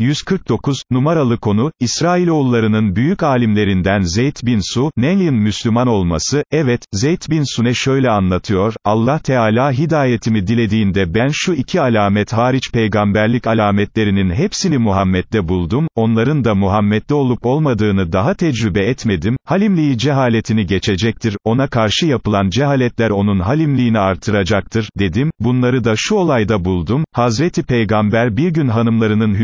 149, numaralı konu, İsrailoğullarının büyük alimlerinden Zeyd bin Su, Ne'nin Müslüman olması, evet, Zeyd bin Sune şöyle anlatıyor, Allah Teala hidayetimi dilediğinde ben şu iki alamet hariç peygamberlik alametlerinin hepsini Muhammed'de buldum, onların da Muhammed'de olup olmadığını daha tecrübe etmedim, halimliği cehaletini geçecektir, ona karşı yapılan cehaletler onun halimliğini artıracaktır, dedim, bunları da şu olayda buldum, Hazreti Peygamber bir gün hanımlarının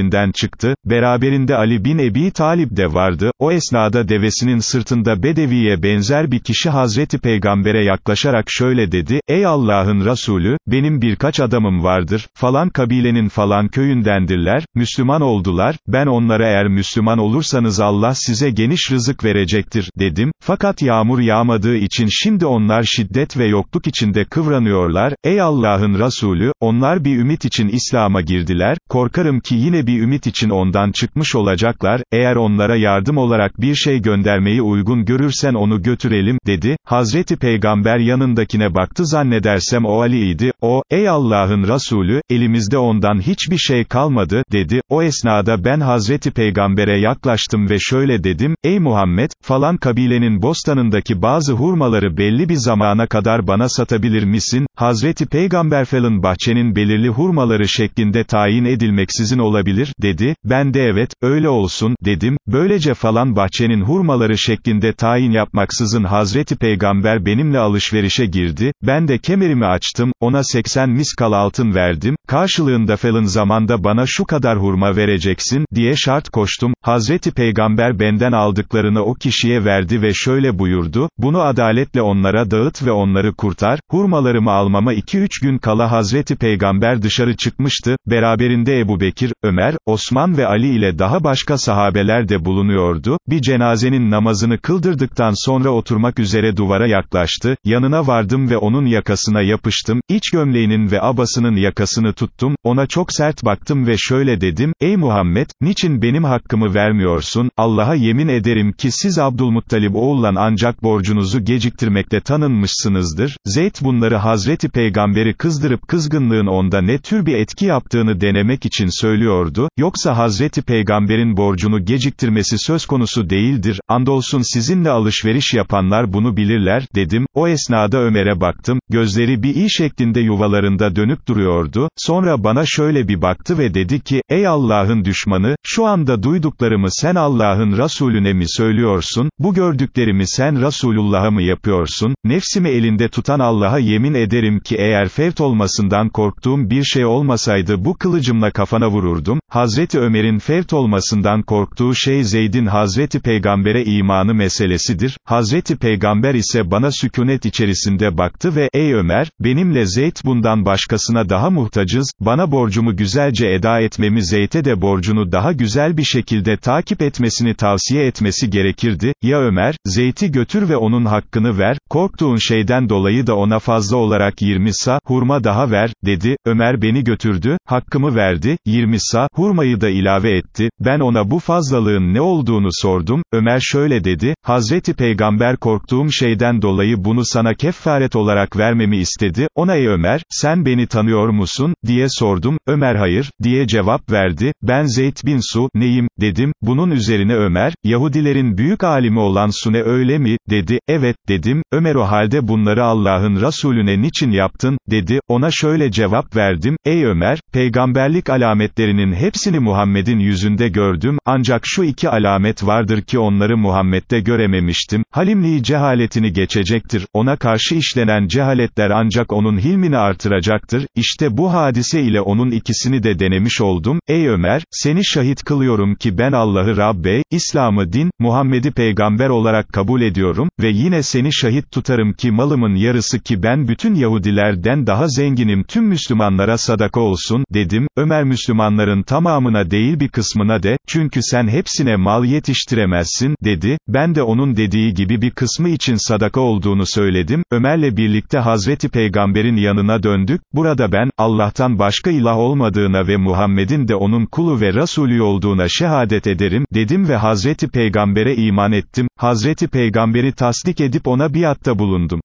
hücrelerinden çıktı, beraberinde Ali bin Ebi Talib de vardı, o esnada devesinin sırtında Bedevi'ye benzer bir kişi Hazreti Peygamber'e yaklaşarak şöyle dedi, ey Allah'ın Resulü, benim birkaç adamım vardır, falan kabilenin falan köyündendirler, Müslüman oldular, ben onlara eğer Müslüman olursanız Allah size geniş rızık verecektir, dedim, fakat yağmur yağmadığı için şimdi onlar şiddet ve yokluk içinde kıvranıyorlar, ey Allah'ın Resulü, onlar bir ümit için İslam'a girdiler, korkarım ki yine bir ümit için ondan çıkmış olacaklar, eğer onlara yardım olarak bir şey göndermeyi uygun görürsen onu götürelim, dedi, Hazreti Peygamber yanındakine baktı zannedersem o Ali'ydi, o, ey Allah'ın Resulü, elimizde ondan hiçbir şey kalmadı, dedi, o esnada ben Hazreti Peygamber'e yaklaştım ve şöyle dedim, ey Muhammed, falan kabilenin bostanındaki bazı hurmaları belli bir zamana kadar bana satabilir misin, Hazreti Peygamber falan bahçenin belirli hurmaları şeklinde tayin edilmeksizin olabilir, dedi, ben de evet, öyle olsun, dedim, böylece falan bahçenin hurmaları şeklinde tayin yapmaksızın Hazreti Peygamber benimle alışverişe girdi, ben de kemerimi açtım, ona 80 miskal altın verdim, karşılığında falan zamanda bana şu kadar hurma vereceksin, diye şart koştum, Hazreti Peygamber benden aldıklarını o kişiye verdi ve şöyle buyurdu, bunu adaletle onlara dağıt ve onları kurtar, hurmalarımı almama 2-3 gün kala Hazreti Peygamber dışarı çıkmıştı, beraberinde Ebu Bekir, Ömer, Osman ve Ali ile daha başka sahabeler de bulunuyordu, bir cenazenin namazını kıldırdıktan sonra oturmak üzere duvara yaklaştı, yanına vardım ve onun yakasına yapıştım, iç gömleğinin ve abasının yakasını tuttum, ona çok sert baktım ve şöyle dedim, ey Muhammed, niçin benim hakkımı vermiyorsun, Allah'a yemin ederim ki siz Abdülmuttalib oğullan ancak borcunuzu geciktirmekte tanınmışsınızdır, Zeyd bunları Hazreti Peygamberi kızdırıp kızgınlığın onda ne tür bir etki yaptığını denemek için söylüyordu, yoksa Hazreti Peygamber'in borcunu geciktirmesi söz konusu değildir, andolsun sizinle alışveriş yapanlar bunu bilirler, dedim, o esnada Ömer'e baktım, gözleri bir iyi şeklinde yuvalarında dönüp duruyordu, sonra bana şöyle bir baktı ve dedi ki, ey Allah'ın düşmanı, şu anda duyduklarımı sen Allah'ın Resulüne mi söylüyorsun, bu gördüklerimi sen Resulullah'a mı yapıyorsun, nefsimi elinde tutan Allah'a yemin ederim ki eğer fevt olmasından korktuğum bir şey olmasaydı bu kılıcımla kafana vururdum, Hazreti Ömer'in fevt olmasından korktuğu şey Zeyd'in Hazreti Peygamber'e imanı meselesidir, Hazreti Peygamber ise bana sükunet içerisinde baktı ve, ey Ömer, benimle Zeyd bundan başkasına daha muhtacız, bana borcumu güzelce eda etmemi Zeyd'e de borcunu daha güzel bir şekilde takip etmesini tavsiye etmesi gerekirdi, ya Ömer, Zeyd'i götür ve onun hakkını ver, korktuğun şeyden dolayı da ona fazla olarak 20 sa, hurma daha ver, dedi, Ömer beni götürdü, hakkımı verdi, 20 sa, hurmayı da ilave etti, ben ona bu fazlalığın ne olduğunu sordum, Ömer şöyle dedi, Hazreti Peygamber korktuğum şeyden dolayı bunu sana kefaret olarak vermemi istedi, ona ey Ömer, sen beni tanıyor musun, diye sordum, Ömer hayır, diye cevap verdi, ben Zeyd bin Su, neyim, dedim, bunun üzerine Ömer, Yahudilerin büyük alimi olan Sune öyle mi, dedi, evet, dedim, Ömer o halde bunları Allah'ın Resulüne niçin yaptın, dedi, ona şöyle cevap verdim, ey Ömer, peygamberlik alametlerinin hepsini Muhammed'in yüzünde gördüm, ancak şu iki alamet vardır ki onları Muhammed'de görememiştim, halimliği cehaletini geçecektir, ona karşı işlenen cehaletler ancak onun hilmini artıracaktır, işte bu hadise ile onun ikisini de denemiş oldum, ey Ömer, seni şahit kılıyorum ki ben Allah'ı Rabbe, İslam'ı din, Muhammed'i peygamber olarak kabul ediyorum, ve yine seni şahit tutarım ki malımın yarısı ki ben bütün Yahudilerden daha zenginim tüm Müslümanlara sadaka olsun, dedim, Ömer Müslümanların tamamına değil bir kısmına de, çünkü sen hepsine mal yetiştiremezsin, dedi, ben de onun dediği gibi bir kısmı için sadaka olduğunu söyledim, Ömer'le birlikte Hazreti Peygamber'in yanına döndük, burada ben, Allah'tan başka ilah olmadığına ve Muhammed'in de onun kulu ve Resulü olduğuna şehadet ederim, dedim ve Hazreti Peygamber'e iman ettim, Hazreti Peygamber'i tasdik edip ona biatta bulundum.